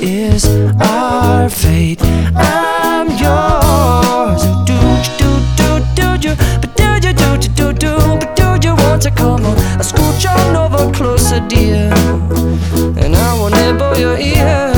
is our fate. I'm yours. Do do do do do, but do do do do do, but do you want to come on? I on over closer, dear, and I will nibble your ear.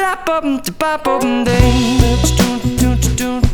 da bum da bum ding.